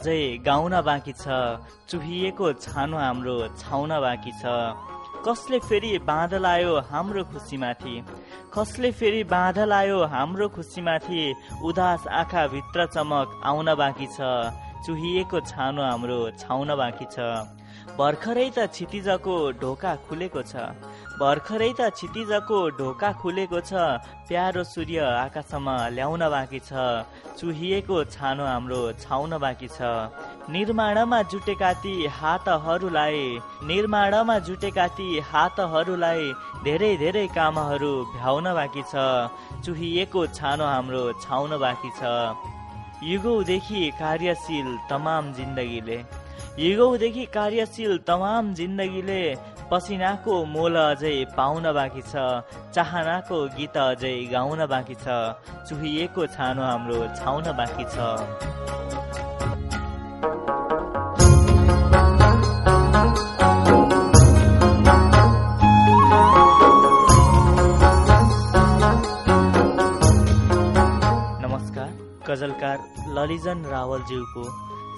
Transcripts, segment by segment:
अझै गाउन बाँकी छ चुहिएको छानो हाम्रो छाउन बाँकी छ। कसले फेरि बाँध लायो हाम्रो खुसीमाथि? कसले फेरि बाँध लायो हाम्रो खुसीमाथि? उदास आँखा भित्र चमक आउन बाँकी छ। चुहिएको छानो हाम्रो छाउन बाँकी छ। भर्खरै त क्षितिजको ढोका खुलेको छ। भर्खरै त क्षितिजको ढोका खुलेको छ। प्यारो सूर्य आकाशमा ल्याउन बाँकी छ। चुहिएको छानो हाम्रो छाउन बाँकी छ। निर्माणमा जुटेका ती हातहरूलाई निर्माणमा जुटेका ती हातहरूलाई धेरै धेरै कामहरू भ्याउन बाँकी छ। चुहिएको छानो हाम्रो छाउन बाँकी छ। युगौदेखि कार्यशील तमाम जिन्दगीले। युगौदेखि कार्यशील तमाम जिन्दगीले पसिनाको मोल अझै पाउन बाँकी छ चाहनाको गीत अझै गाउन बाँकी छ चुहिएको छानो हाम्रो छाउन बाँकी छ। नमस्कार गजलकार ललिजन रावलज्यूको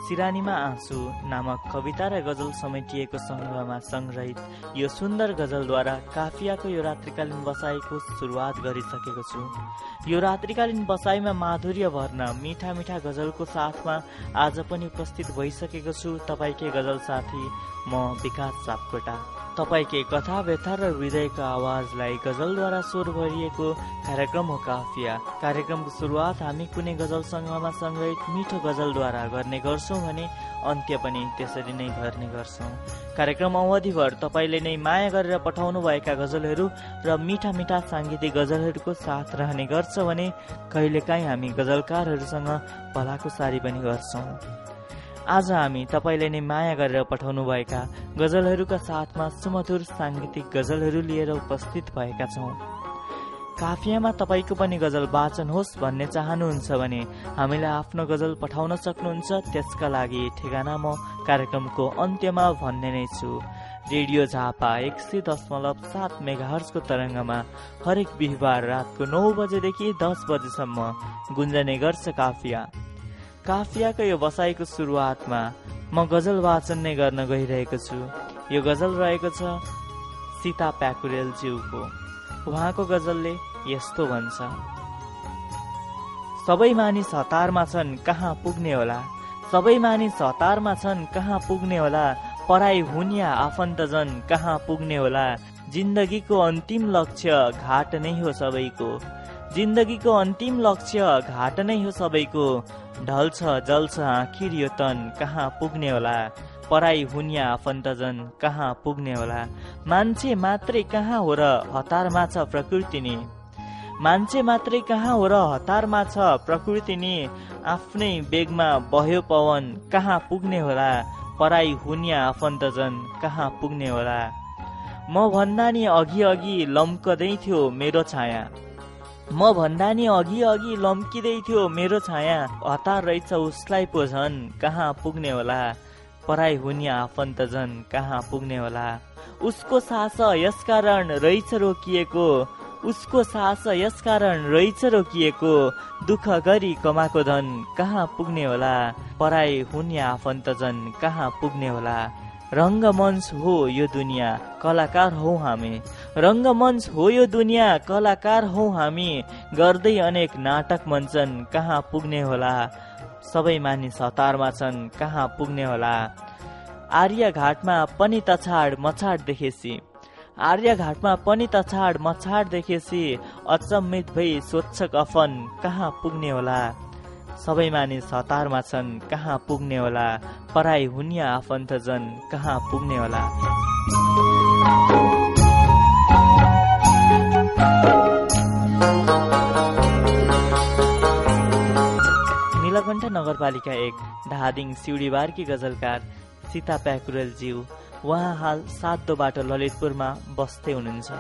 सिरानीमा आँसु नामक कविता र गजल समेटिएको सङ्ग्रहमा सङ्ग्रहित यो सुन्दर गजलद्वारा काफियाको यो रात्रिकालीन बसाइको सुरुवात गरिसकेको छु। यो रात्रिकालीन बसाइमा माधुर्य भर्न मिठा मिठा गजलको साथमा आज पनि उपस्थित भइसकेको छु। तपाईँकै गजल साथी? म विकास सापकोटा। तपाईँकै कथा व्यथा र हृदयको आवाजलाई गजलद्वारा स्वर भरिएको कार्यक्रम हो काफिया कार्यक्रमको सुरुवात हामी कुनै गजल सङ्ग्रहमा सङ्ग्रहित मिठो गजलद्वारा गर्ने गर्छौँ भने अन्त्य पनि त्यसरी नै गर्ने गर्छौँ। कार्यक्रम अवधिभर तपाईँले नै माया गरेर पठाउनु भएका गजलहरू र मिठा मिठा साङ्गीतिक गजलहरूको साथ रहने गर्छ भने कहिलेकाहीँ हामी गजलकारहरूसँग भलाको सारी पनि गर्छौँ। आज हामी तपाईँले नै माया गरेर पठाउनु भएका गजलहरूका साथमा सुमधुर साङ्गीतिक गजलहरू लिएर उपस्थित भएका छौँ। काफियामा तपाईँको पनि गजल वाचन होस् भन्ने चाहनुहुन्छ भने हामीलाई आफ्नो गजल पठाउन सक्नुहुन्छ। त्यसका लागि ठेगाना म कार्यक्रमको अन्त्यमा भन्ने नै छु। रेडियो झापा एक सय दशमलव सात मेगाहर्सको तरङ्गमा हरेक बिहिबार रातको नौ बजेदेखि दस बजेसम्म गुन्जने गर्छ काफिया। काफियाको यो बसाइको सुरुवातमा म गजल वाचन नै गर्न गइरहेको छु। यो गजल रहेको छ सीता प्याकुरेल ज्यूको उहाँको गजलले यस्तो भन्छ सबै मानिस हतारमा छन् कहाँ पुग्ने होला? सबै मानिस हतारमा छन् कहाँ पुग्ने होला? पढाइ हुनिया आफन्तजन कहाँ पुग्ने होला? जिन्दगीको अन्तिम लक्ष्य घाट नै हो सबैको। जिन्दगीको अन्तिम लक्ष्य घाट नै हो सबैको। ढल्छ जल्छ आखिर यो तन कहाँ पुग्ने होला? पढाइ हुनिया आफन्तजन कहाँ पुग्ने होला? मान्छे मात्रै कहाँ हो र हतारमा छ प्रकृति नि मान्छे मात्रै कहाँ हो र हतारमा छ प्रकृति नि आफ्नै बेगमा बह्यो पवन कहाँ पुग्ने होला? पढाइ हुनिया आफन्तजन कहाँ पुग्ने होला? म भन्दा नि अघि अघि लम्कदै थियो मेरो छाया। म भन्दा नि अघि अघि लम्किँदै थियो मेरो छाया। हतार रहेछ उसलाई पो झन्। कहाँ पुग्ने होला? पढाइ हुने आफन्त झन् कहाँ पुग्ने होला? उसको सास यसकारण रहेछ रोकिएको। उसको सास यसकारण रहेछ रोकिएको। दुःख गरी कमाएको धन कहाँ पुग्ने होला? पढाइ हुने आफन्त झन् कहाँ पुग्ने होला? रङ्गमञ्च हो यो दुनियाँ। कलाकार हौ हामी। रङ्गमञ्च हो यो दुनियाँ कलाकार हौ हामी। गर्दै अनेक नाटक मञ्चन कहाँ पुग्ने होला? सबै मानिस हतारमा छन् कहाँ पुग्ने होला? आर्य घाटमा पनि तछाड मछाड देखेसी। आर्य घाटमा पनि तछाड मछाड देखेसी। अचम्मित भई स्वच्छ कफन कहाँ पुग्ने होला? सबै मानिस हतारमा छन् कहाँ पुग्ने होला? पढाइ हुने आफन्तजन कहाँ पुग्ने होला? नीलकण्ठ नगरपालिका एक धादिङ सिउडीबारकी गजलकार सीता प्याकुरेल ज्यू उहाँ हाल सातो बाटो ललितपुरमा बस्दै हुनुहुन्छ।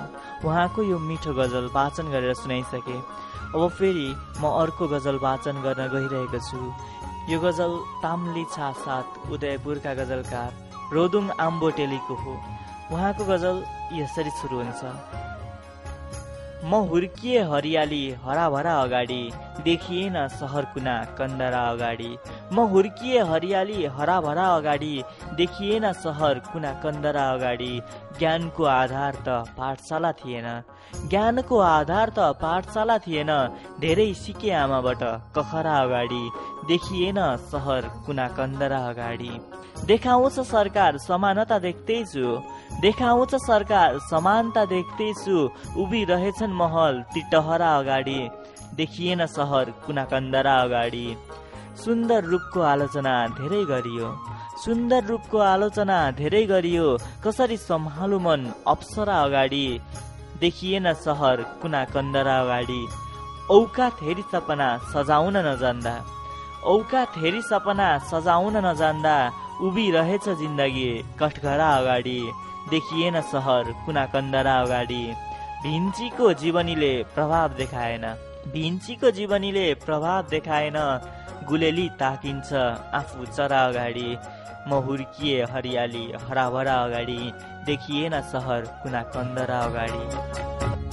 उहाँको यो मिठो गजल वाचन गरेर सुनाइसके। अब फेरि म अर्को गजल वाचन गर्न गइरहेको छु। यो गजल ताम्ली छा साथ उदयपुरका गजलकार रोदुङ आम्बोटेलीको हो। उहाँको गजल यसरी सुरु हुन्छ। म हुर्किए हरियाली हराभरा अगाडि देखिएन सहर कुना कन्दरा अगाडि। म हुर्किए हरियाली हराभरा अगाडि देखिएन सहर कुना कन्दरा अगाडि। ज्ञानको आधार त पाठशाला थिएन। ज्ञानको आधार त पाठशाला थिएन। धेरै सिके आमाबाट कखरा अगाडि देखिएन सहर कुना कन्दरा अगाडि। देखाउँछ सरकार समानता देख्दैछु। देखाउँछ सरकार। समानता देख्दैछु। उभिरहेछन् महल। तिटहरा अगाडि। देखिएन सहर। कुना कन्दरा अगाडि। सुन्दर रूपको आलोचना धेरै गरियो। सुन्दर रूपको आलोचना धेरै गरियो। कसरी सम्हालु मन? अप्सरा अगाडि। देखिएन सहर। कुना कन्दरा अगाडि। औका थेरी सपना सजाउन नजान्दा। औका थेरी सपना सजाउन नजान्दा। उभिरहेछ जिन्दगी कठघरा अगाडि। देखिएन सहर कुना कन्दरा अगाडि। भिन्चीको जीवनीले प्रभाव देखाएन। भिन्चीको जीवनीले प्रभाव देखाएन। गुलेली ताकिन्छ आफू चरा अगाडि। म हुर्किए हरियाली हराभरा अगाडि। देखिएन सहर कुना कन्दरा अगाडि।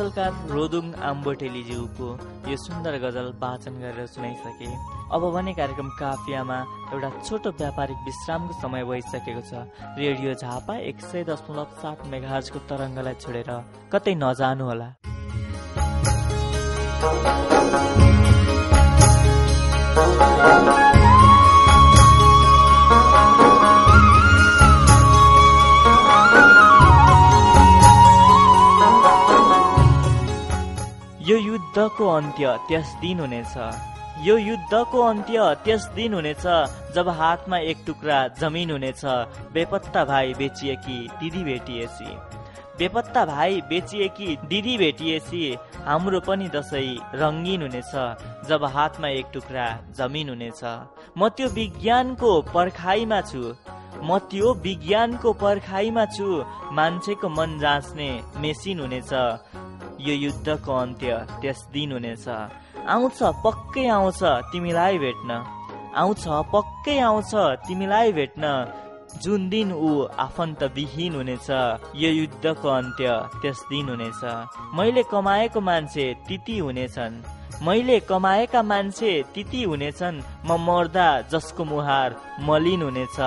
गजलकार रोदुङ आम्बोटेलीज्यूको यो सुन्दर गजल वाचन गरेर सुनाइसके। अब भने कार्यक्रम काफियामा एउटा छोटो व्यापारिक विश्रामको समय भइसकेको छ। रेडियो झापा एक सय दशमलव सात मेघाजको तरङ्गलाई छोडेर कतै नजानुहोला यो युद्धको अन्त्य त्यस दिन हुनेछ। यो युद्धको अन्त्य त्यस दिन हुनेछ जब हातमा एक टुक्रा जमिन हुनेछ बेपत्ता भाइ बेचिएकी दिदी भेटिएसी। बेपत्ता भाइ बेचिएकी दिदी भेटिएसी हाम्रो पनि दसैँ रङ्गीन हुनेछ जब हातमा एक टुक्रा जमिन हुनेछ। म त्यो विज्ञानको पर्खाइमा छु। म त्यो विज्ञानको पर्खाइमा छु। मान्छेको मन जाँच्ने मेसिन हुनेछ। यो युद्धको अन्त्य त्यस दिन हुनेछ। आउँछ पक्कै आउँछ तिमीलाई भेट्न। आउँछ पक्कै आउँछ तिमीलाई भेट्न। जुन दिन ऊ आफन्त विहीन हुनेछ यो युद्धको अन्त्य त्यस दिन हुनेछ। मैले कमाएको मान्छे तिती हुनेछन्। मैले कमाएका मान्छे तिती हुनेछन्। म मर्दा जसको मुहार मलिन हुनेछ।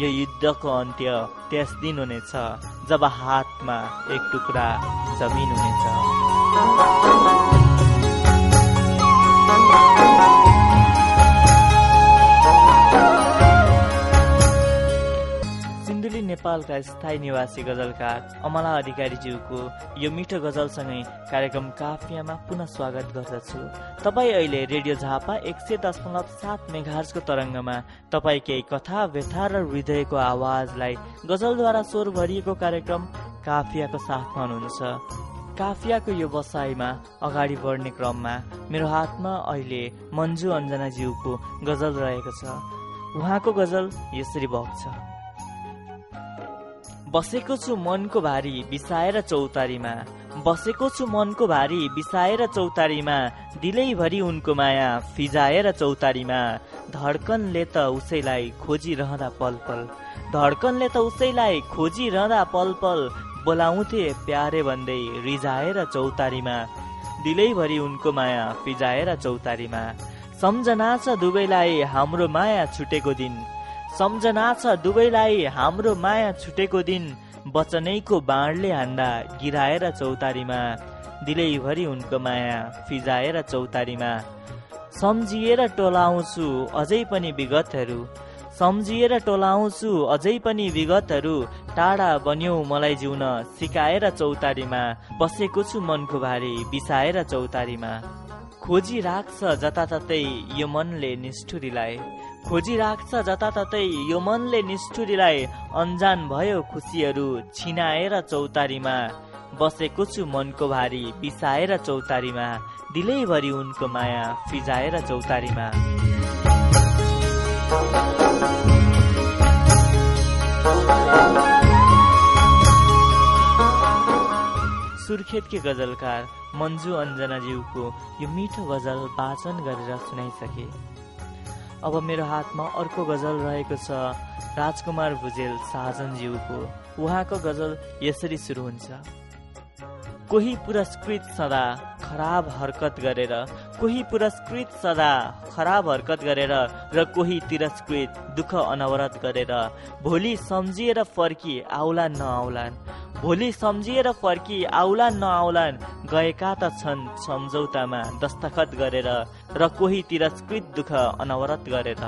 यो युद्धको अन्त्य त्यस दिन हुनेछ। जब हातमा एक टुक्रा जमिन हुनेछ। सिन्धुली नेपालका स्थायी निवासी गजलकार अमला अधिकारीज्यूको यो मिठो गजलसँगै कार्यक्रम काफियामा पुनः स्वागत गर्दछु। तपाईँ अहिले रेडियो झापा एक सय दशमलव सात मेघार्सको तरङ्गमा तपाईँ केही कथा व्यथा र हृदयको आवाजलाई गजलद्वारा स्वर भरिएको कार्यक्रम काफियाको साथमा हुनुहुन्छ। काफियाको यो बसाइमा अगाडि बढ्ने क्रममा मेरो हातमा अहिले मन्जु अञ्जनाज्यूको गजल रहेको छ। उहाँको गजल यसरी बग्छ। बसेको छु मनको भारी बिसाएर चौतारीमा। बसेको छु मनको भारी बिसाएर चौतारीमा। दिलैभरि उनको माया फिजाएर चौतारीमा। धड्कनले त उसैलाई खोजिरहँदा पल पल धड्कनले त उसैलाई खोजिरहँदा पल पल बोलाउँथे प्यारे भन्दै रिजाएर चौतारीमा। दिलैभरि उनको माया फिजाएर चौतारीमा। सम्झना छ दुवैलाई हाम्रो माया छुटेको दिन। सम्झना छ दुवैलाई हाम्रो माया छुटेको दिन बचनैको बाणले हान्दा गिराएर चौतारीमा दिलैभरि उनको माया फिजाएर चौतारीमा। सम्झिएर टोलाउँछु अझै पनि विगतहरू सम्झिएर टोलाउँछु अझै पनि विगतहरू टाढा बन्यौ मलाई जिउन सिकाएर चौतारीमा बसेको छु मनको भारी बिसाएर चौतारीमा। खोजी राख्छ जताततै यो मनले निष्ठुरीलाई। खोजी राख्छ जताततै यो मनले निष्ठुरीलाई अन्जान भयो खुसीहरू छिनाएर चौतारीमा। बसेको छु मनको भारी बिसाएर चौतारीमा। दिलैभरि उनको माया फिजाएर चौतारीमा। सुर्खेतकी गजलकार मन्जु अञ्जनाज्यूको यो मिठो गजल वाचन गरेर सुनाइसके। अब मेरो हातमा अर्को गजल रहेको छ राजकुमार भुजेल साजनज्यूको उहाँको गजल यसरी सुरु हुन्छ। कोही पुरस्कृत सदा खराब हरकत गरेर कोही पुरस्कृत सदा खराब हरकत गरेर र कोही तिरस्कृत दुःख अनवरत गरेर भोलि सम्झिएर फर्की आउला नआउलान्। भोलि सम्झिएर फर्की आउलान् नआउलान् गएका त छन् सम्झौतामा दस्तखत गरेर र कोही तिरस्कृत दुःख अनवरत गरेर।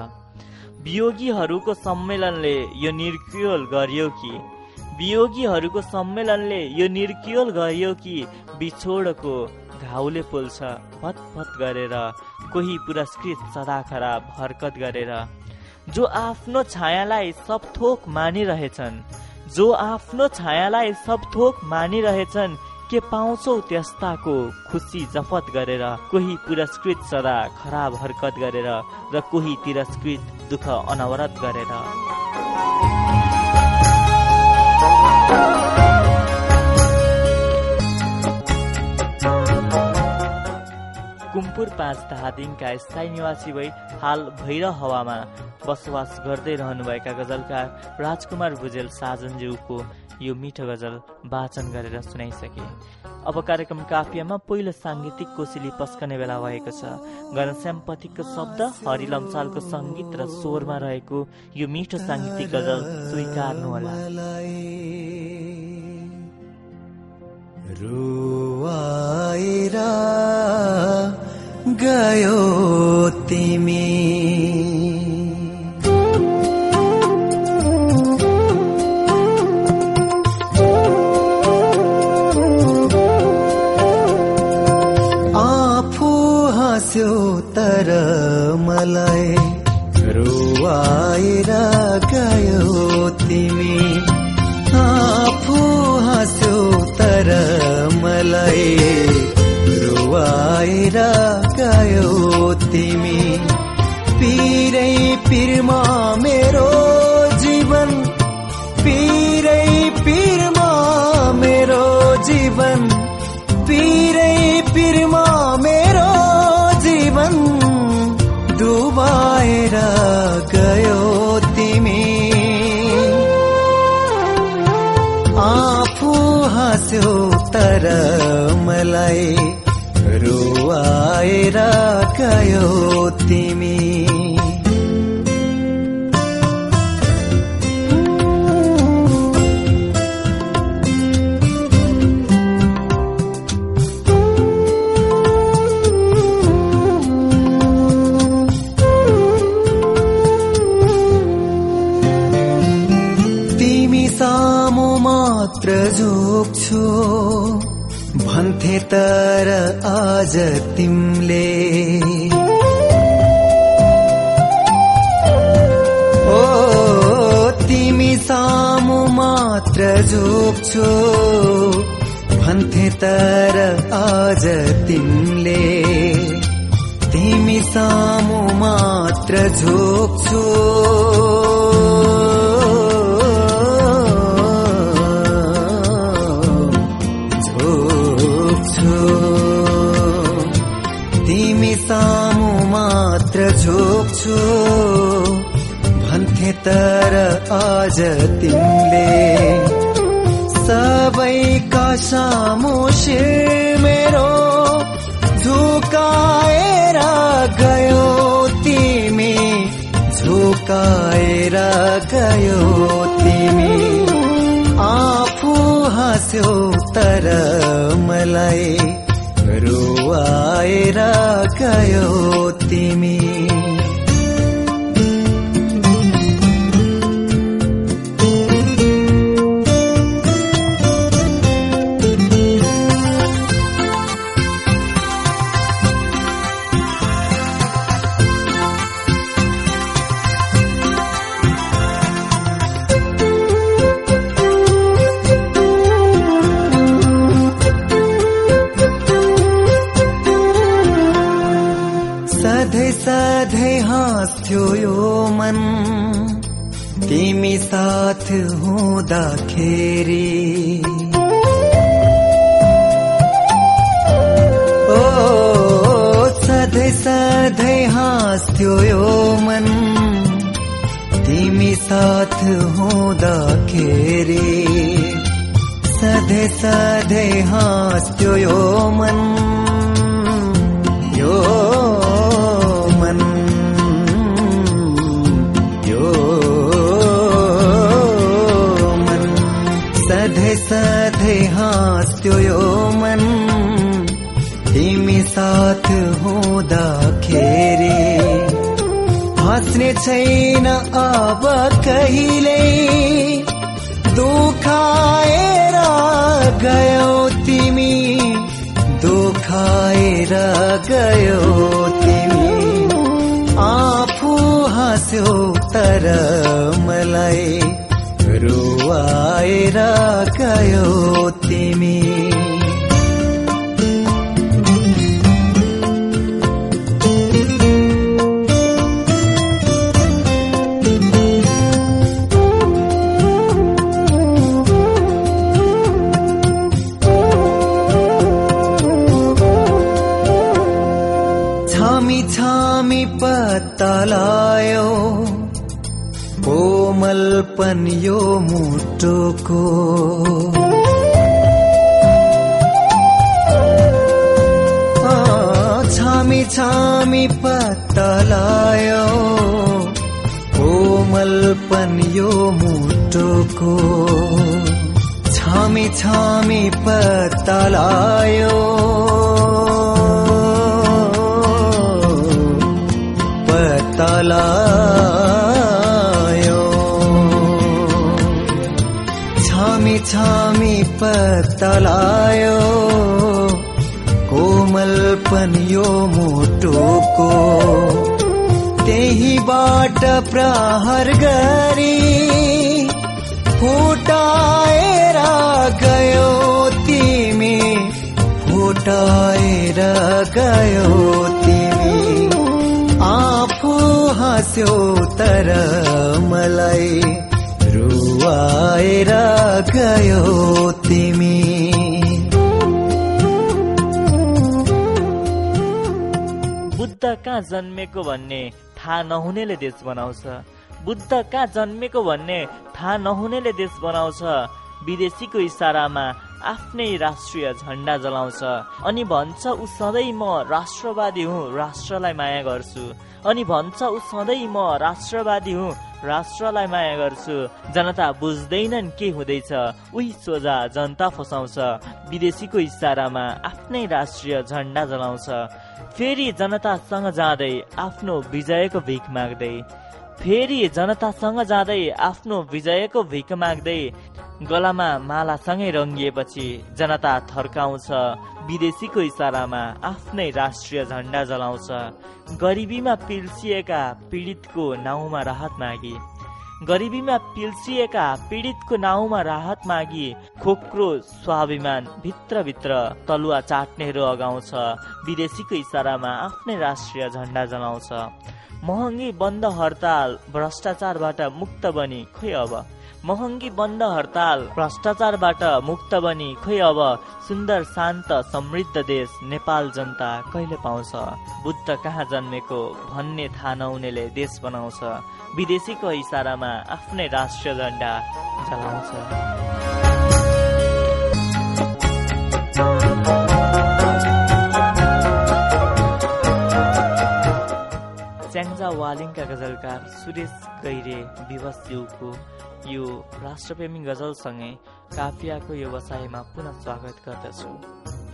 वियोगीहरूको सम्मेलनले यो निर्क्रियोल गरियो कि वियोगीहरूको सम्मेलनले यो निर्कियोल गरियो कि बिछोडको घाउले पोल्छ भत गरेर कोही पुरस्कृत सदा खराब हरकत गरेर। जो आफ्नो छायालाई सब थोक मानिरहेछन् जो आफ्नो छायालाई सब थोक मानिरहेछन् के पाउँछौ त्यस्ताको खुसी जफत गरेर कोही पुरस्कृत सदा खराब हरकत गरेर र कोही तिरस्कृत दुःख अनवरत गरेर। कुम्पुर पाँच धादिङका स्थायी निवासी भई हाल भैर हवामा बसोबास गर्दै रहनुभएका गजलकार राजकुमार भुजेल साजनज्यूको यो मिठो गजल वाचन गरेर सुनाइसके। अब कार्यक्रम काफियामा पहिलो साङ्गीतिक कोसिली पस्कने बेला भएको छ। घनश्याम पथिकको शब्द हरि लम्सालको सङ्गीत र स्वरमा रहेको यो मिठो साङ्गीतिक गजल स्वीकार्नुहोला। रुवाइरा गयो तिमी। आफू हाँस्यो तर मलाई रुवाएर गयो तिमी। मलाई रुवाएर गयो तिमी। रुवाएर गयो तिमी। तर आज तिमीले। ओ तिमी सामु मात्र झोक्छो भन्थे तर आज तिमीले। तिमी सामु मात्र झोक्छो झोक्छो भन्थे तर आज तिमीले। सबैका सामु शिर मेरो। झुकाएर गयो तिमी। झुकाएर गयो तिमी। आफू हाँस्यो तर मलाई। रुवाएर गयो तिमी। हुँदाखेरि ओ, सधैँ सधैँ हाँस्थ्यो यो मन। तिमी साथ हुँदाखेरि सधैँ सधैँ हाँस्थ्यो यो मन। सधैँ सधैँ हाँस्थ्यो यो मन। तिमी साथ हुँदाखेरि हाँस्ने छैन अब कहिले। दुखाएर गयो तिमी। दुखाएर गयो तिमी। आफू हाँस्यो तर मलाई। रुवाएर गयो तिमी। छामी छामी पत्ता लायो। कोमलपन यो मुटुको छामी छामी पत्ता लायो कोमलपन यो मुटुको। छामी छामी पत्ता लायो छामी पत्ता लायो कोमलपन यो मुटुको त्यहीबाट प्रहार गरी फुटाएर गयो तिमी फुटाएर गयो तिमी। आफू हाँस्यो तर मलाई रुवाएर गयो तिमी। बुद्ध कहाँ जन्मेको भन्ने थाहा नहुनेले देश बनाउँछ। बुद्ध कहाँ जन्मेको भन्ने थाहा नहुनेले देश बनाउँछ। विदेशीको इसारामा आफ्नै राष्ट्रिय झन्डा जलाउँछ। अनि भन्छ ऊ सधैँ म राष्ट्रवादी हुँ राष्ट्रलाई माया गर्छु। अनि भन्छ ऊ सधैँ म राष्ट्रवादी हुँ राष्ट्रलाई माया गर्छु। जनता बुझ्दैनन् के हुँदैछ। उही सोझा जनता फसाउँछ। विदेशीको इसारामा आफ्नै राष्ट्रिय झन्डा जलाउँछ। फेरि जनतासँग जाँदै आफ्नो विजयको भिख माग्दै फेरि जनतासँग जाँदै आफ्नो विजयको भिख माग्दै गलामा मालासँगै रङ्गिएपछि जनता थर्काउँछ। विदेशीको इसारामा आफ्नै राष्ट्रिय झन्डा जलाउँछ। गरिबीमा पिल्सिएका पीडितको नाउँमा राहत मागी। गरिबीमा पिल्सिएका पीडितको नाउँमा राहत मागी खोक्रो स्वाभिमान भित्रभित्र तलुवा चाट्नेहरू अगाउँछ। विदेशीको इसारामा आफ्नै राष्ट्रिय झन्डा जलाउँछ। महँगी बन्द हडताल भ्रष्टाचारबाट मुक्त बनी खोइ अब? महँगी बन्द हडताल भ्रष्टाचारबाट मुक्त बनी खोइ अब सुन्दर शान्त समृद्ध देश नेपाल जनता कहिले पाउँछ? बुद्ध कहाँ जन्मेको भन्ने थाहा नहुनेले देश बनाउँछ। विदेशीको इसारामा आफ्नै राष्ट्रिय झन्डा जलाउँछ। च्याङ्जा वालिङका गजलकार सुरेश गैरे विवशज्यूको यो राष्ट्रप्रेमी गजलसँगै काफियाको व्यवसायमा पुनः स्वागत गर्दछु।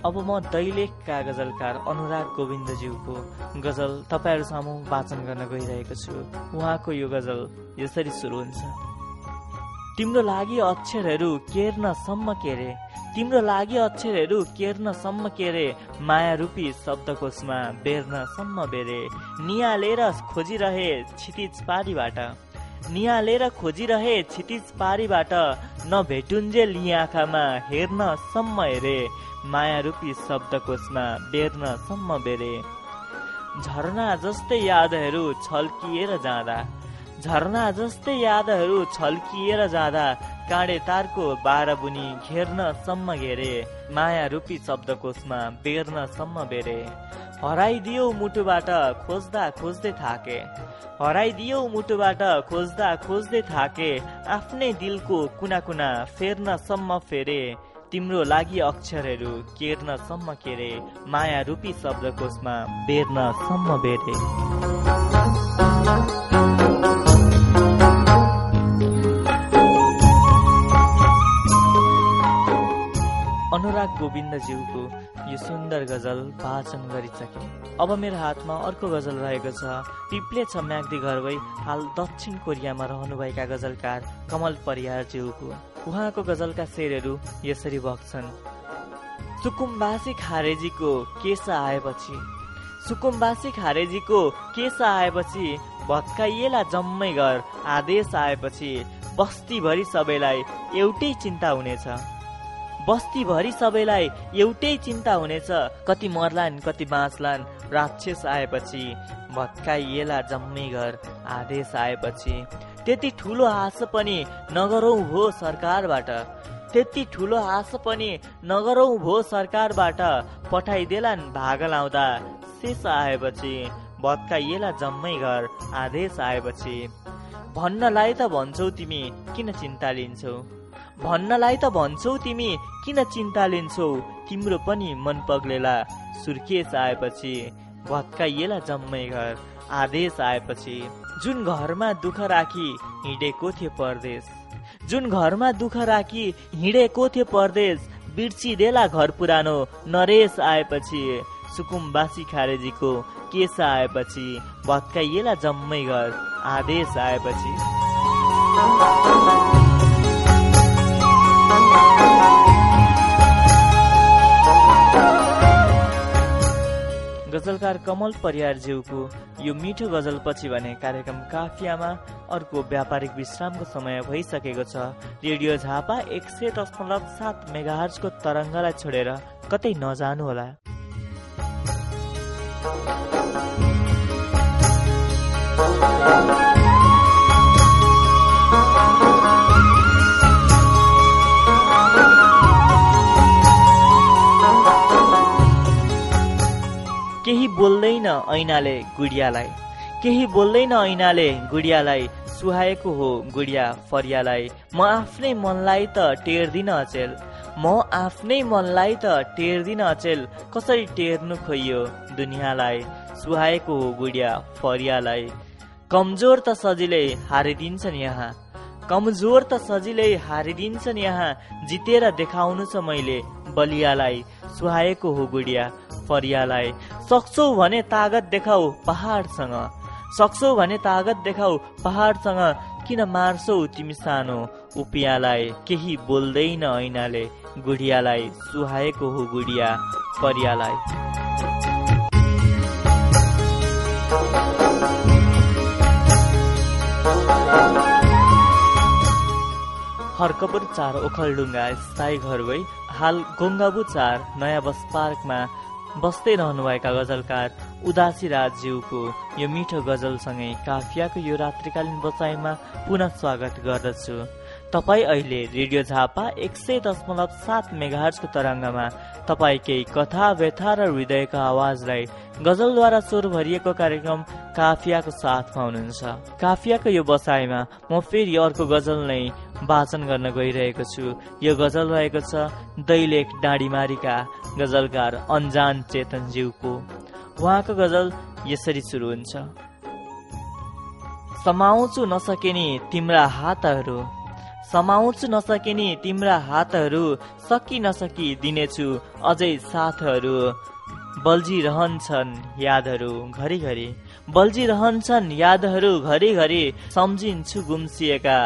अब म दैलेखका गजलकार अनुराग गोविन्दज्यूको गजल तपाईँहरू सामु वाचन गर्न गइरहेको छु। उहाँको यो गजल यसरी सुरु हुन्छ। तिम्रो लागि अक्षरहरू केर्नसम्म के रे? तिम्रो लागि अक्षरहरू केर्नसम्म के रे? माया रूपी शब्दकोशमा बेर्नसम्म बेरे। निहालेर खोजिरहे क्षितिज पारीबाट। निहालेर खोजिरहे क्षितिज पारीबाट नभेटुन्जेल यी आँखामा हेर्नसम्म हेरे माया रूपी शब्दकोशमा बेर्नसम्म बेरे। झरना जस्तै यादहरू छल्किएर जाँदा झरना जस्तै यादहरू छल्किएर जाँदा काँडे तारको बुनी घेर्नसम्म घेरे माया रूपी शब्दकोशमा बेर्नसम्म बेरे। हराइदियो मुटुबाट खोज्दा खोज्दै थाके। हराइदियो मुटुबाट खोज्दा खोज्दै थाके। आफ्नै दिलको कुना कुना फेर्नसम्म फेरे। तिम्रो लागि अक्षरहरू केर्नसम्म केरे। माया रूपी शब्दकोशमा बेर्नसम्म बेरे। गोविन्दज्यूको यो सुन्दर गजल वाचन गरिसके। अब मेरो हातमा अर्को गजल रहेको छ। पिप्ले घर भई हाल दक्षिण कोरियामा रहनुभएका गजलकार कमल परियारज्यूको उहाँको गजलका शेरहरू यसरी बग्छन्। सुकुम्बासी खारेजीको केसा आएपछि सुकुम्बासी खारेजीको केसा आएपछि भत्काइएला जम्मै घर आदेश आएपछि बस्तीभरि सबैलाई एउटै चिन्ता हुनेछ। बस्तीभरि सबैलाई एउटै चिन्ता हुनेछ। कति मर्लान् कति बाँच्लान् राक्षस आएपछि भत्काइएला जम्मै घर आदेश आएपछि। त्यति ठुलो आश पनि नगरौँ भो सरकारबाट। त्यति ठुलो आश पनि नगरौँ भो सरकारबाट पठाइदेलान् भाग लाउँदा शेष आएपछि भत्काइएला जम्मै घर आदेश आएपछि। भन्नलाई त भन्छौ तिमी किन चिन्ता लिन्छौ? भन्नलाई त भन्छौ तिमी किन चिन्ता लिन्छौ? तिम्रो पनि मन पग्लेला। सुर्खेस आएपछि भत्काइएला जम्मै घर। आदेश आएपछि जुन घरमा दुःख राखी हिँडेको थियो परदेश। जुन घरमा दुःख राखी हिँडेको थियो परदेश। बिर्सिदेला घर पुरानो। नरेश आएपछि सुकुम्बासी खारेजीको केस आएपछि भत्काइएला जम्मै घर। आदेश आएपछि। गजलकार कमल परियारज्यूको यो मिठो गजलपछि भने कार्यक्रम काफियामा अर्को व्यापारिक विश्रामको समय भइसकेको छ। रेडियो झापा एक सय दशमलव सात मेगाहर्जको तरङ्गलाई छोडेर कतै नजानुहोला केही बोल्दैन ऐनाले गुडियालाई। केही बोल्दैन ऐनाले गुडियालाई सुहाएको हो गुडिया फरियालाई। म आफ्नै मनलाई त टेर्दिन अचेल। म आफ्नै मनलाई त टेर्दिन अचेल। कसरी टेर्नु खोइयो दुनियाँलाई? सुहाएको हो गुडिया फरियालाई। कमजोर त सजिलै हारिदिन्छन् यहाँ। कमजोर त सजिलै हारिदिन्छन् यहाँ जितेर देखाउनु छ मैले बलियालाई। सुहाएको हो गुडिया फरियालाई। सक्छौ भने तागत देखाऊ पहाडसँग। सक्छौ भने तागत देखाऊ पहाडसँग किन मार्छौ तिमी सानो उपियालाई? केही बोल्दैन ऐनाले। गुडियालाई सुहाएको हो गुडिया फरियालाई। हर्कपुर चार ओखलडुङ्गा स्थायी घर भई हाल गोङ्गाबु चार नयाँ बस पार्कमा बस्दै रहनुभएका गजलकार उदासी राजज्यूको यो मिठो गजलसँगै काफियाको यो रात्रिकालीन बसाइमा पुनः स्वागत गर्दछु। तपाईँ अहिले रेडियो झापा एक सय दशमलव सात मेगाहरको तरङ्गमा तपाईँ केही कथा व्यथा र हृदयको आवाजलाई गजलद्वारा स्वर भरिएको कार्यक्रम काफियाको साथमा हुनुहुन्छ। काफियाको यो बसाइमा म फेरि अर्को गजल नै वाचन गर्न गइरहेको छु। यो गजल रहेको छ दैलेख डाँडीमारीका गजलकार अन्जान चेतनज्यूको। उहाँको गजल यसरी सुरु हुन्छ। समाउँछु नसके नि तिम्रा हातहरू समाउँछु नसके नि तिम्रा हातहरू सकि नसकी दिनेछु। अझै साथहरू बल्झिरहन्छन् यादहरू घरिघरि। बल्झिरहन्छन् यादहरू घरिघरि सम्झिन्छु गुम्सिएका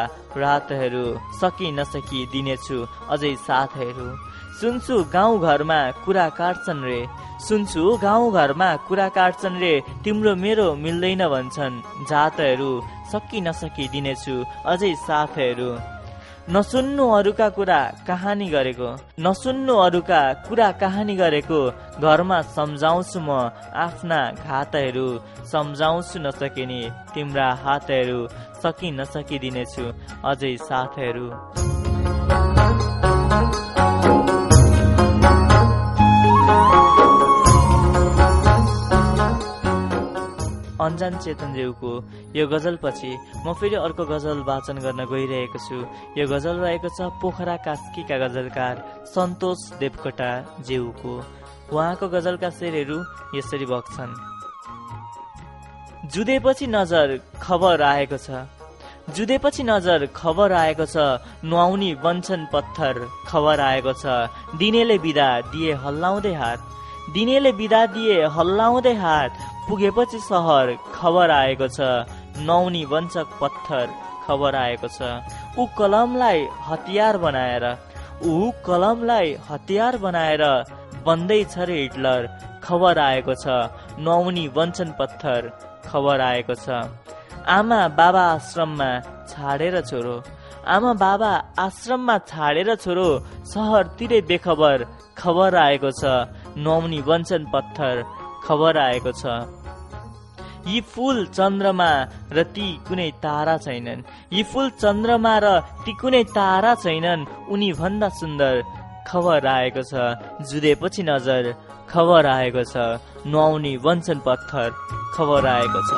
रातहरू सकि नसकी दिनेछु। अझै साथहरू। सुन्छु गाउँ घरमा कुरा काट्छन् रे। सुन्छु गाउँ घरमा कुरा काट्छन् रे। तिम्रो मेरो मिल्दैन भन्छन्। जातहरू सकि नसकी दिनेछु। अझै साथहरू। नसुन्नु अरूका कुरा कहानी गरेको। नसुन्नु अरूका कुरा कहानी गरेको। घरमा सम्झाउँछु म आफ्ना घातहरू। सम्झाउँछु नसके नि तिम्रा हातहरू। सकि नसकिदिनेछु अझै साथहरू। अन्जान चेतनज्यूको यो गजलपछि म फेरि अर्को गजल वाचन गर्न गइरहेको छु। यो गजल रहेको छ पोखरा कास्कीका गजलकार सन्तोष देवकोटा ज्यूको। उहाँको गजलका शेरहरू यसरी बग्छन्। जुदेपछि नजर खबर आएको छ। जुदेपछि नजर खबर आएको छ। नुहाउनी बन्छन् पत्थर खबर आएको छ। दिनेले बिदा दिए हल्लाउँदै हात। दिनेले बिदा दिए हल्लाउँदै हात। पुगेपछि सहर खबर आएको छ नौनी वञ्चक पत्थर खबर आएको छ। ऊ कलमलाई हतियार बनाएर ऊ कलमलाई हतियार बनाएर बन्दैछ रे हिटलर खबर आएको छ नौनी वञ्चन पत्थर खबर आएको छ। आमा बाबा आश्रममा छाडेर छोरो। आमा बाबा आश्रममा छाडेर छोरो सहरतिरै बेखबर खबर आएको छ नौनी वञ्चन पत्थर खबर आएको छ। यी फुल चन्द्रमा र ती कुनै तारा छैनन्। यी फुल चन्द्रमा र ती कुनै तारा छैनन्। उनी भन्दा सुन्दर खबर आएको छ। जुदेपछि नजर खबर आएको छ। नुहाउने वञ्चन पत्थर खबर आएको छ।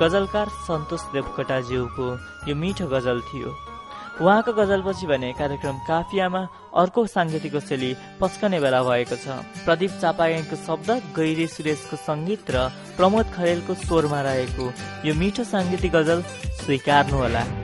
गजलकार सन्तोष देवकोटाज्यूको यो मिठो गजल थियो। उहाँको गजलपछि भने कार्यक्रम काफियामा अर्को साङ्गीतिक शैली पस्कने बेला भएको छ। प्रदीप चापागाईको शब्द गैरी सुरेशको सङ्गीत र प्रमोद खरेलको स्वरमा रहेको यो मिठो साङ्गीतिक गजल स्वीकार्नुहोला।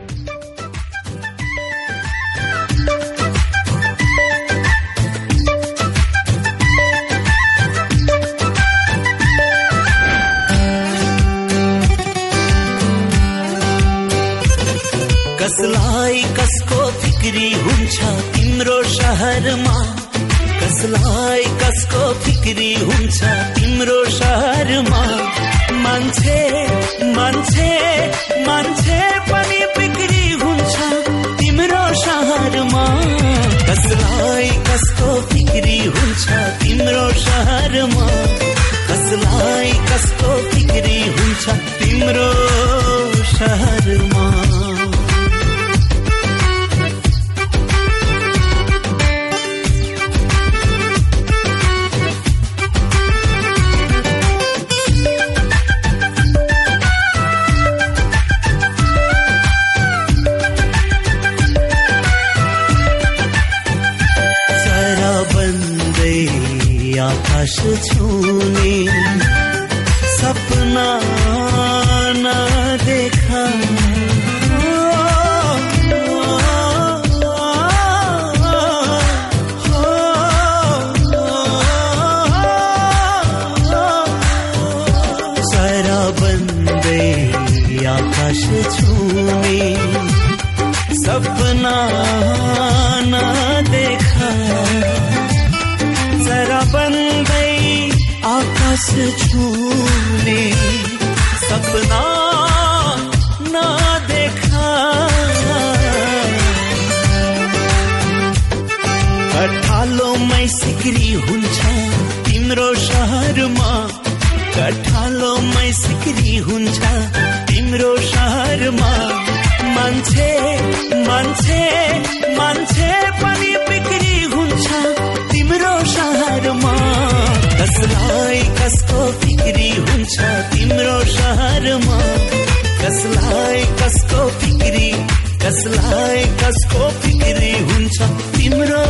कसको फिक्री हुन्छ तिम्रो सहरमा कसलाई कसको फिक्री हुन्छ तिम्रो सहरमा मान्छे मान्छे मान्छे पनि बिक्री हुन्छ तिम्रो सहरमा कसलाई कसको फिक्री हुन्छ तिम्रो सहरमा कसलाई कसको फिक्री हुन्छ तिम्रो सहरमा छूने सपना कठालोमै सिक्री हुन्छ तिम्रो सहरमा। मान्छे मान्छे मान्छे पनि बिक्री हुन्छ तिम्रो सहरमा। कसलाई कसको फिक्री हुन्छ तिम्रो सहरमा? कसलाई कसको फिक्री कसलाई कसको फिक्री हुन्छ तिम्रो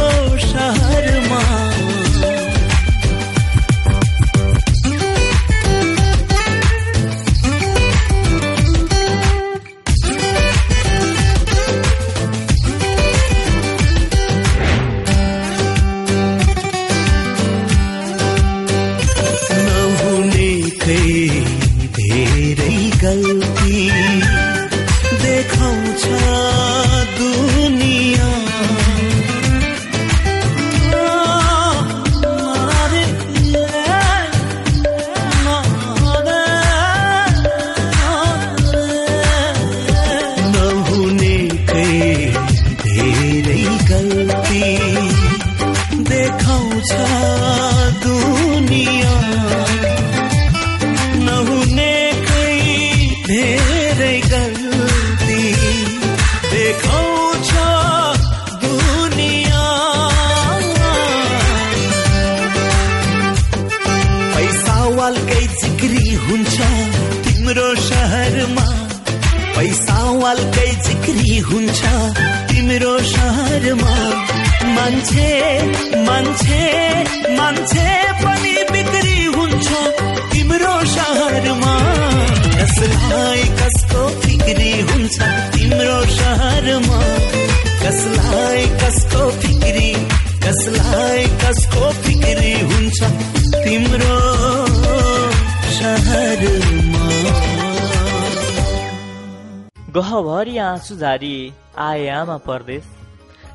आँसु झारी आए आमा परदेश।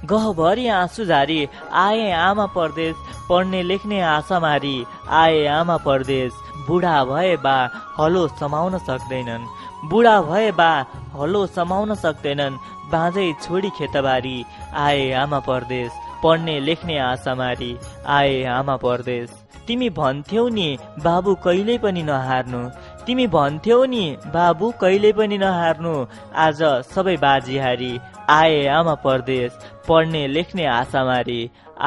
गहभरि आँसु झारी आए आमा परदेश। पढ्ने लेख्ने आशा मारी आए आमा परदेश। बुढा भए बा हलो समाउन सक्दैनन्। बुढा भए बा हलो समाउन सक्दैनन्। बाँझै छोडी खेतबारी आए आमा परदेश। पढ्ने लेख्ने आशा मारी आए आमा परदेश। तिमी भन्थ्यौ नि बाबु कहिल्यै पनि नहार्नु। तिमी भन्थ्यौ नि बाबु कहिल्यै पनि नहार्नु। आज सबै बाजी हारी आए आमा परदेश पढ्ने लेख्ने आशा मारी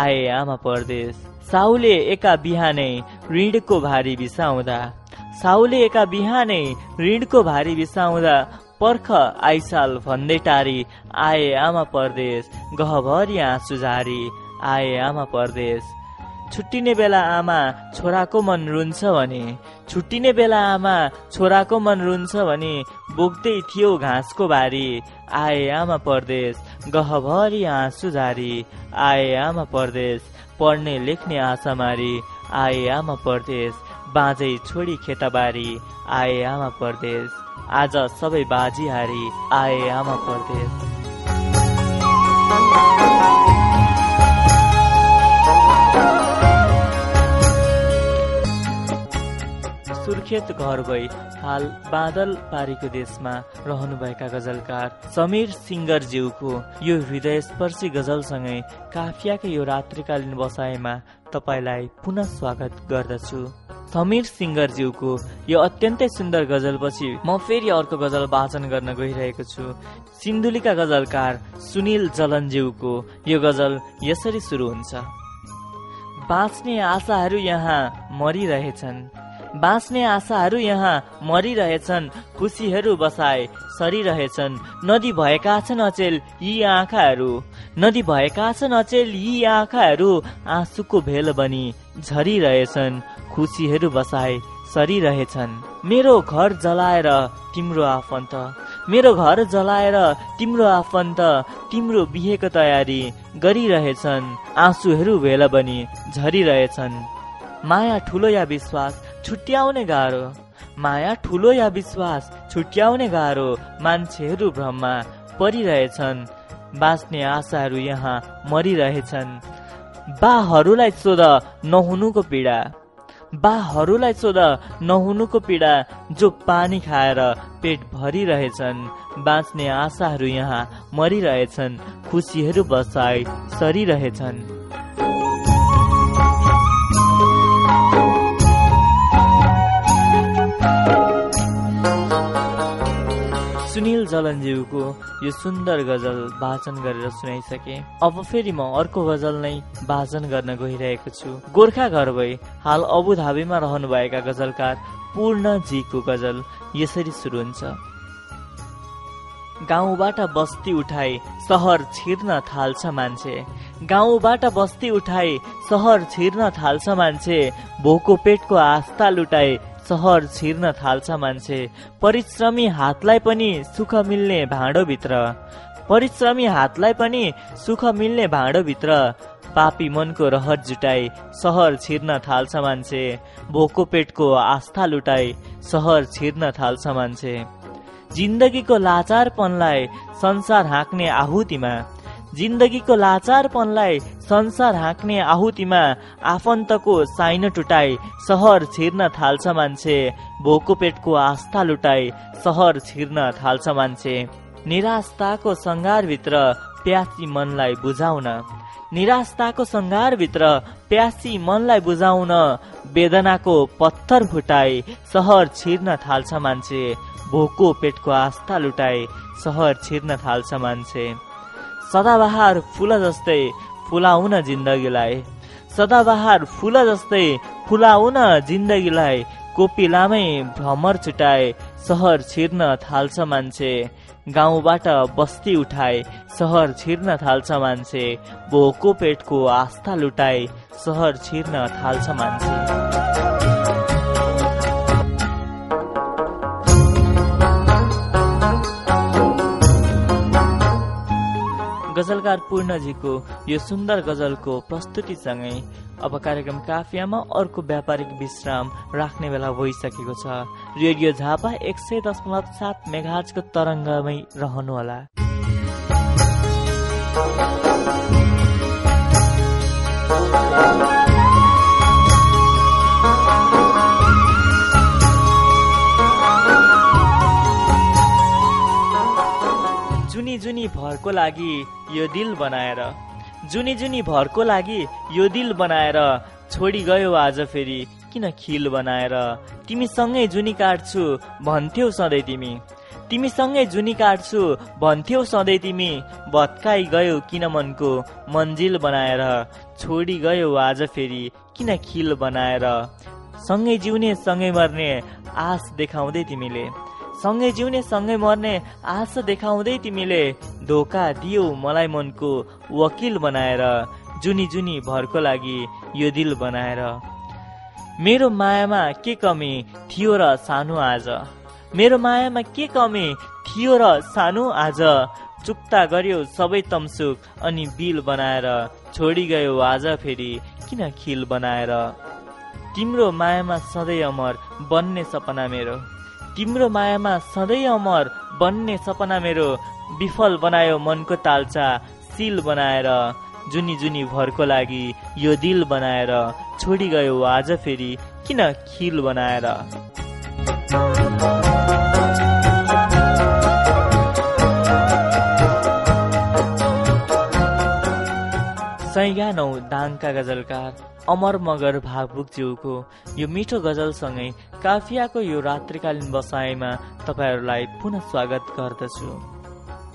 आए आमा परदेश। साउले एका बिहानै ऋणको भारी बिसाउँदा। साउले एका बिहानै ऋणको भारी बिसाउँदा पर्ख आइसाल भन्दै टारी आए आमा परदेश गहभरि आँसु झारी आए आमा परदेश। छुट्टिने बेला आमा छोराको मन रुन्छ भने छुट्टिने बेला आमा छोराको मन रुन्छ भने बोक्दै थियो घाँसको बारी। आए आमा परदेश गहभरि आँसु जारी आए आमा परदेश पढ्ने लेख्ने आशा मारी। आए आमा परदेश बाँझै छोडी खेतबारी। आए आमा परदेश आज सबै बाजी हारी। आए आमा परदेश। सुर्खेत घर भई हाल बादल पारीको देशमा रहनुभएका गजलकार समीर सिङ्गरज्यूको यो हृदयस्पर्शी गजलसँगै काफियाको यो रात्रिकालीन बसाइमा तपाईँलाई पुनः स्वागत गर्दछु। समीर सिङ्गरज्यूको यो अत्यन्तै सुन्दर गजलपछि म फेरि अर्को गजल वाचन गर्न गइरहेको छु। सिन्धुलीका गजलकार सुनिल जलनज्यूको यो गजल यसरी सुरु हुन्छ। बाँच्ने आशाहरू यहाँ मरिरहेछन्। बाँच्ने आशाहरू यहाँ मरिरहेछन्। खुसीहरू बसाए सरिरहेछन्। नदी भएका छन् अचेल यी आँखाहरू। नदी भएका छन् अचेल यी आँखाहरू। आँसुको भेल बनी झरिरहेछन्। खुसीहरू बसाए सरिरहेछन्। मेरो घर जलाएर तिम्रो आफन्त। मेरो घर जलाएर तिम्रो आफन्त। तिम्रो बिहेको तयारी गरिरहेछन्। आँसुहरू भेल बनी झरिरहेछन्। माया ठुलो या विश्वास? छुट्याउने गाह्रो। माया ठुलो या विश्वास छुट्याउने गाह्रो। मान्छेहरू भ्रममा परिरहेछन्। बाँच्ने आशाहरू यहाँ मरिरहेछन्। बाहरूलाई सोध नहुनुको पीडा। बाहरूलाई सोध नहुनुको पीडा जो पानी खाएर पेट भरिरहेछन्। बाँच्ने आशाहरू यहाँ मरिरहेछन्। खुसीहरू बसाइ सरिरहेछन्। सुनिल जलनज्यूको यो सुन्दर गजल वाचन गरेर सुनाइसके। अब फेरि म अर्को गजल नै वाचन गर्न गइरहेको छु। गोर्खा घर भई हाल अबुधाबीमा रहनुभएका गजलकार पूर्णजीको गजल यसरी सुरु हुन्छ। गाउँबाट बस्ती उठाई सहर छिर्न थाल्छ मान्छे। गाउँबाट बस्ती उठाई सहर छिर्न थाल्छ मान्छे। भोको पेटको आस्था लुटाई सहर छिर्न थाल्छ मान्छे। परिश्रमी हातलाई पनि सुख मिल्ने भाँडोभित्र। परिश्रमी हातलाई पनि सुख मिल्ने भाँडोभित्र। पापी मनको रहर जुटाई सहर छिर्न थाल्छ मान्छे। भोको पेटको आस्था लुटाई सहर छिर्न थाल्छ मान्छे। जिन्दगीको लाचारपनलाई संसार हाँक्ने आहुतिमा। जिन्दगीको लाचारपनलाई संसार हाँक्ने आहुतिमा आफन्तको साइन टुटाई सहर छिर्न थाल्छ मान्छे भोको पेटको आस्था लुटाई सहर छिर्न थाल्छ मान्छे। निराशताको सङ्घारभित्र प्यासी मनलाई बुझाउन। निराशताको सङ्घारभित्र प्यासी मनलाई बुझाउन वेदनाको पत्थर फुटाई सहर छिर्न थाल्छ मान्छे भोको पेटको आस्था लुटाई सहर छिर्न थाल्छ मान्छे। सदाबहार फुल जस्तै फुलाउन जिन्दगीलाई। सदाबहार फुल जस्तै फुलाउन जिन्दगीलाई। कोपी लामै भ्रमर छुटाए सहर छिर्न थाल्छ मान्छे। गाउँबाट बस्ती उठाए सहर छिर्न थाल्छ मान्छे। भोको पेटको आस्था लुटाए सहर छिर्न थाल्छ मान्छे। गजलकार पूर्णजीको यो सुन्दर गजलको प्रस्तुतिसँगै अब कार्यक्रम काफियामा अर्को व्यापारिक विश्राम राख्ने बेला भइसकेको छ। रेडियो झापा एक सय दशमलव सात मेघाजको तरङ्गमै रहनुहोला। जुनी भरको लागि यो दिल बनाएर जुनी जुनी भरको लागि यो दिल बनाएर छोडी गयो आज फेरि किन खिल बनाएर? तिमीसँगै जुनी काट्छु भन्थ्यौ सधैँ तिमी। तिमीसँगै जुनी काट्छु भन्थ्यौ सधैँ तिमी। भत्काइ गयो किन मनको मन्जिल बनाएर छोडी गयो आज फेरि किन खिल बनाएर? सँगै जिउने सँगै मर्ने आश देखाउँदै तिमीले। सँगै जिउने सँगै मर्ने आशा देखाउँदै तिमीले धोका दियौ मलाई मनको वकिल बनाएर जुनी जुनी भरको लागि यो दिल बनाएर। मेरो मायामा के कमी थियो र सानो आज? मेरो मायामा के कमी थियो र सानो आज? चुक्ता गर्यो सबै तमसुक अनि बिल बनाएर छोडी गयो आज फेरि किन खिल बनाएर? तिम्रो मायामा सधैँ अमर बन्ने सपना मेरो। तिम्रो मायामा सधैँ अमर बन्ने सपना मेरो विफल बनायो मनको तालचा सिल बनाएर जुनी जुनी भरको लागि यो दिल बनाएर छोडी गयो आज फेरि किन खिल बनाएर? सैगानौ दाङका गजलकार। अमर मगर भावुकज्यूको यो मिठो गजलसँगै काफियाको यो रात्रिकालीन बसाइमा तपाईँहरूलाई पुनः स्वागत गर्दछु।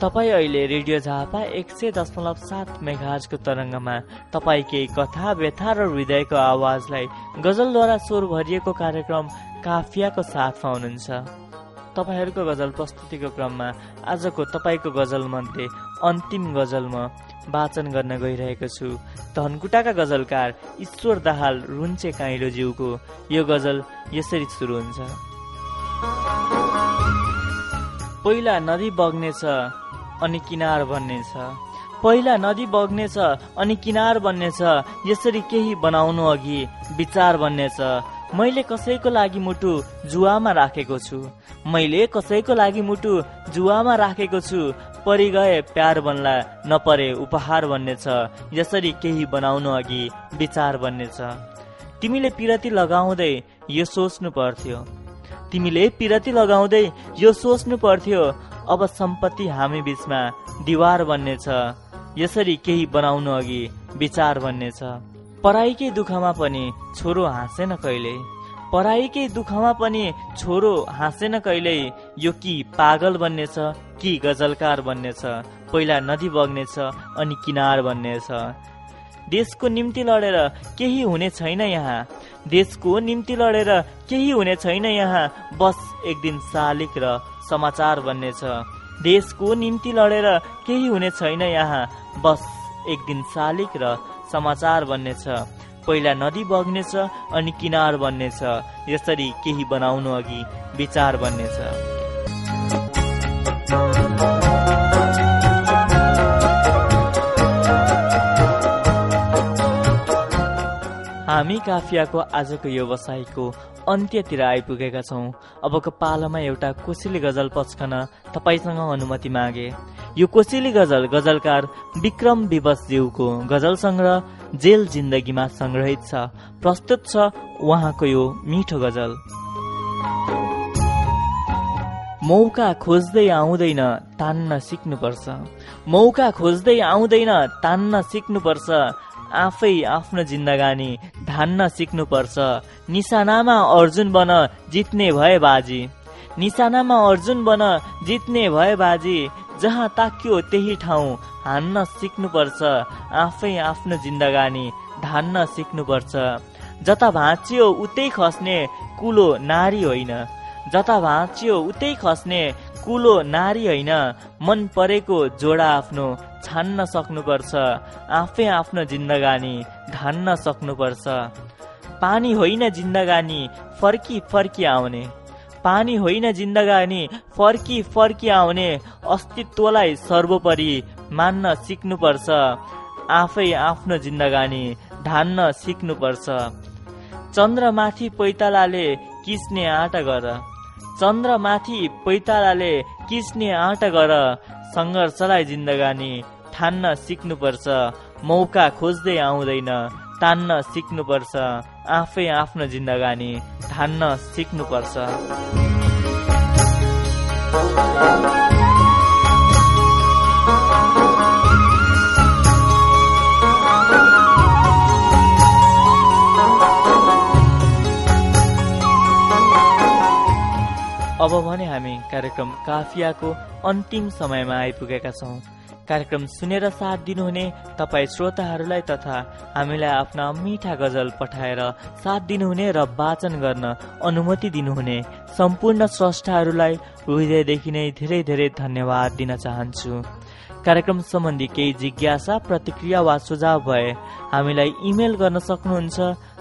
तपाईँ अहिले रेडियो झापा एक सय दशमलव सात मेघाजको तरङ्गमा तपाईँ केही कथा व्यथा र हृदयको आवाजलाई गजलद्वारा स्वर भरिएको कार्यक्रम काफियाको साथमा हुनुहुन्छ। तपाईँहरूको गजल प्रस्तुतिको क्रममा आजको तपाईँको गजल मध्ये अन्तिम गजल म वाचन गर्न गइरहेको छु। धनकुटाका गजलकार ईश्वर दाहाल रुन्चे काइलो ज्यूको यो गजल यसरी सुरु हुन्छ। पहिला नदी बग्नेछ अनि किनार बन्नेछ पहिला नदी बग्नेछ अनि किनार बन्नेछ यसरी केही बनाउनु अघि विचार बन्नेछ मैले कसैको लागि मुटु जुवामा राखेको छु। मैले कसैको लागि मुटु जुवामा राखेको छु। परिगए प्यार बन्ला नपरे उपहार बन्नेछ यसरी केही बनाउनु अघि विचार बन्नेछ तिमीले पिरती लगाउँदै यो सोच्नु पर्थ्यो। तिमीले पिरती लगाउँदै यो सोच्नु पर्थ्यो अब सम्पत्ति हामी बिचमा दिवार बन्नेछ यसरी केही बनाउनु अघि विचार बन्नेछ पराईकै दुःखमा पनि छोरो हाँसेन कहिले। पराईकै दुःखमा पनि छोरो हाँसेन कहिल्यै यो कि पागल बन्नेछ कि गजलकार बन्नेछ पहिला नदी बग्नेछ अनि किनार बन्नेछ। देशको निम्ति लडेर केही हुने छैन यहाँ। देशको निम्ति लडेर केही हुने छैन यहाँ। बस एक दिन शालिक र समाचार बन्नेछ। देशको निम्ति लडेर केही हुने छैन यहाँ। बस एक दिन शालिक र समाचार बन्नेछ। पहिला नदी बग्नेछ अनि किनार बन्नेछ। यसरी केही बनाउनु अघि विचार बन्नेछ। हामी काफियाको आजको व्यवसायको अन्त्यतिर आइपुगेका छौँ। अबको पालोमा एउटा कोसिली गजल पस्कन तपाईँसँग अनुमति मागे। यो कोसिली गजल गजलकार विक्रम विवशज्यूको गजल सङ्ग्रह जेल जिन्दगीमा संग्रहित छ प्रस्तुत छ उहाँको यो मिठो गजल। मौका खोज्दै आउँदैन तान्न सिक्नुपर्छ। मौका खोज्दै आउँदैन तान्न सिक्नुपर्छ। आफै आफ्नो जिन्दगानी धान्न सिक्नुपर्छ। निशानामा अर्जुन बन जित्ने भए बाजी। निशानामा अर्जुन बन जित्ने भए बाजी। जहाँ ताक्यो त्यही ठाउँ हान्न सिक्नुपर्छ। आफै आफ्नो जिन्दगानी धान्न सिक्नुपर्छ। जता भाँचियो उतै खस्ने कुलो नारी होइन। जता भाँचियो उतै खस्ने कुलो नारी होइन मन परेको जोडा आफ्नो छान्न सक्नुपर्छ। आफै आफ्नो जिन्दगानी धान्न सक्नुपर्छ। पानी होइन जिन्दगानी फर्की फर्की आउने। पानी होइन जिन्दगानी फर्की फर्की आउने अस्तित्वलाई सर्वोपरि मान्न सिक्नुपर्छ। आफै आफ्नो जिन्दगानी धान्न सिक्नुपर्छ। चन्द्रमाथि पैतालाले किस्ने आँटा गर। चन्द्रमाथि पैतालाले किस्ने आँटा गर। सङ्घर्षलाई जिन्दगानी ठान्न सिक्नुपर्छ। मौका खोज्दै आउँदैन। तान्न सिक्नुपर्छ। आफै आफ्नो जिन्दगानी ठान्न सिक्नुपर्छ। अब भने हामी कार्यक्रम काफियाको अन्तिम समयमा आइपुगेका छौँ। कार्यक्रम सुनेर साथ दिनुहुने तपाईँ श्रोताहरूलाई तथा हामीलाई आफ्ना मिठा गजल पठाएर साथ दिनुहुने र वाचन गर्न अनुमति दिनुहुने सम्पूर्ण स्रष्टाहरूलाई हृदयदेखि नै धेरै धेरै धन्यवाद दिन चाहन्छु। कार्यक्रम सम्बन्धी केही जिज्ञासा प्रतिक्रिया वा सुझाव भए हामीलाई इमेल गर्न सक्नुहुन्छ।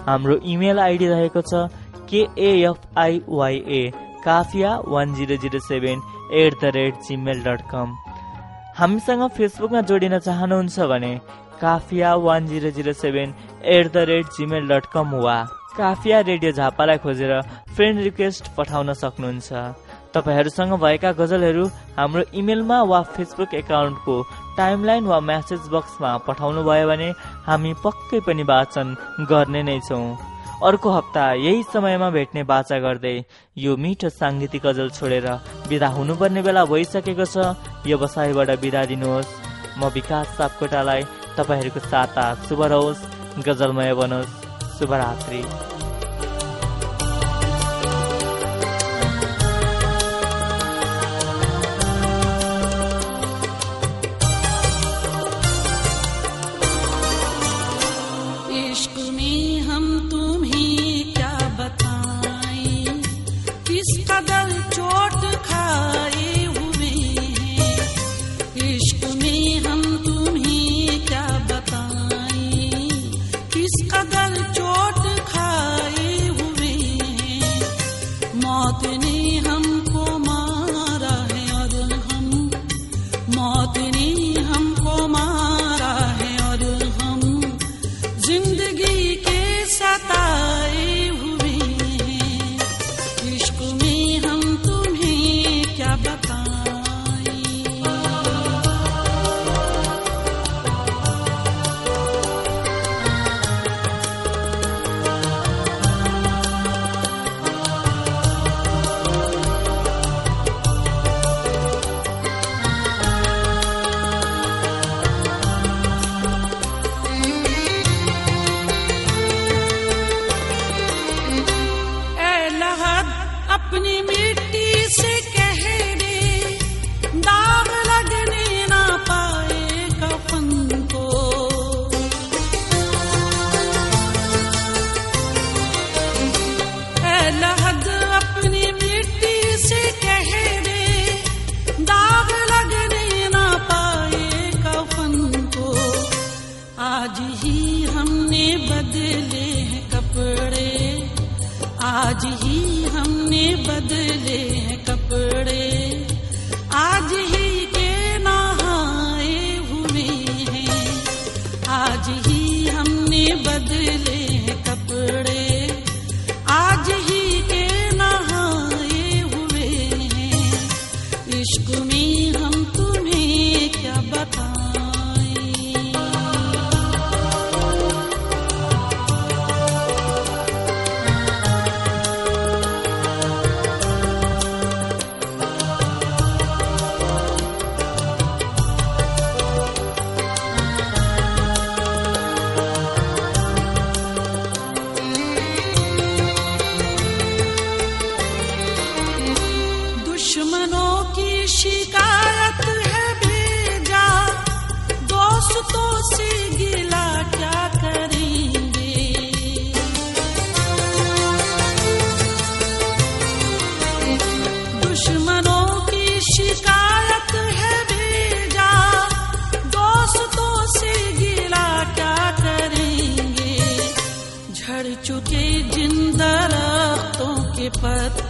हाम्रो इमेल आइडी रहेको छ KFIYA Kafiya one zero zero seven at the rate Gmail dot com. हामीसँग फेसबुकमा जोडिन चाहनुहुन्छ भने Kafiya one zero zero seven at the rate Gmail dot com वा काफिया रेडियो झापालाई खोजेर फ्रेन्ड रिक्वेस्ट पठाउन सक्नुहुन्छ। तपाईँहरूसँग भएका गजलहरू हाम्रो इमेलमा वा फेसबुक एकाउन्टको टाइमलाइन वा म्यासेज बक्समा पठाउनु भयो भने हामी पक्कै पनि वाचन गर्ने नै छौँ। अर्को हप्ता यही समयमा भेट्ने बाचा गर्दै यो मिठो साङ्गीतिक गजल छोडेर विदा हुनुपर्ने बेला भइसकेको छ। व्यवसायबाट बिदा दिनुहोस्। म विकास सापकोटालाई तपाईँहरूको साता शुभ रहोस्। गजलमय बनोस्। शुभरात्री।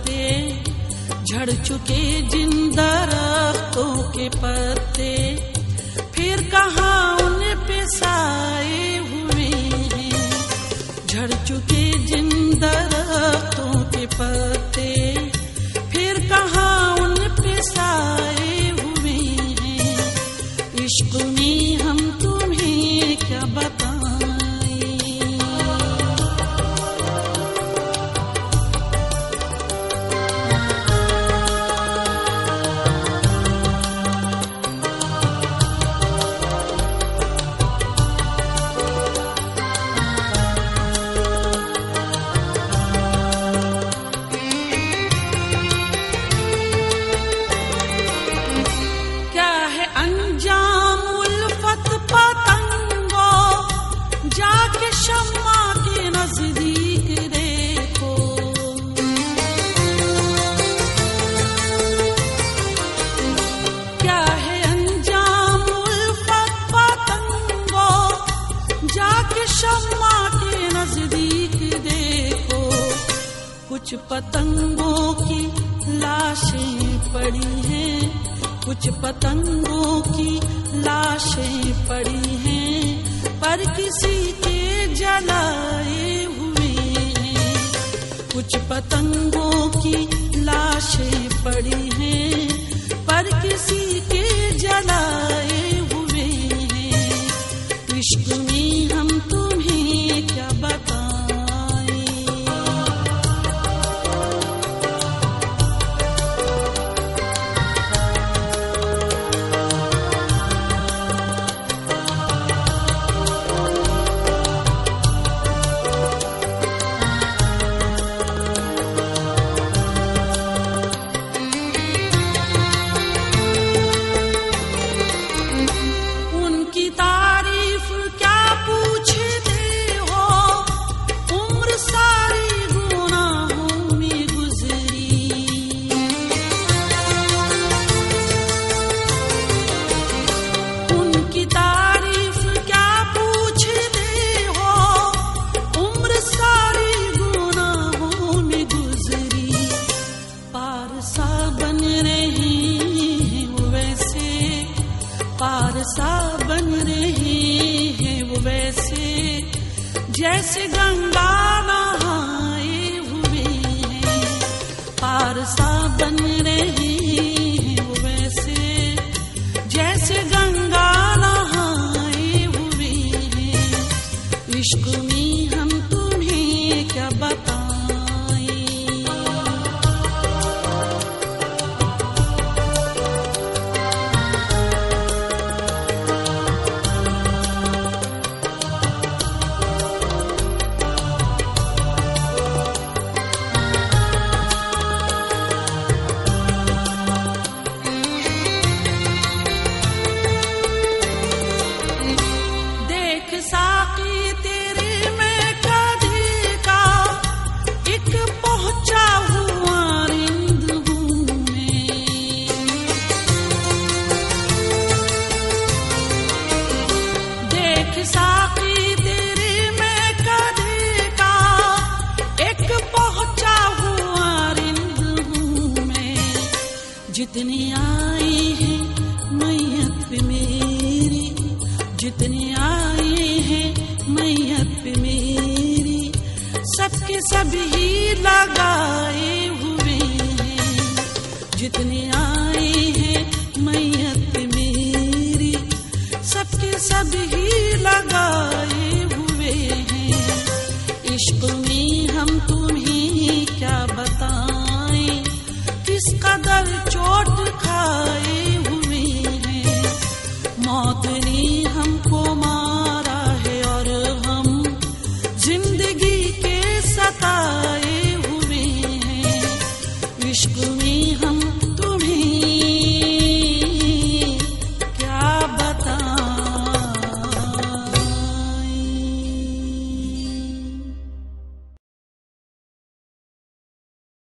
पत्ते, झड़ चुके ज़िंदा रातों के पत्ते। फिर कहा उन पे साए हुए हैं? झड़ चुके ज़िंदा रातों के पत्ते। फिर कहा उन पे साए हुए हैं? इश्क में हम कुछ पतंगों की लाशें पड़ी हैं। कुछ पतंगों की लाशें पड़ी हैं। पर किसी के जलाए हुए हैं। कुछ पतंगों की लाशें पड़ी हैं। पर किसी के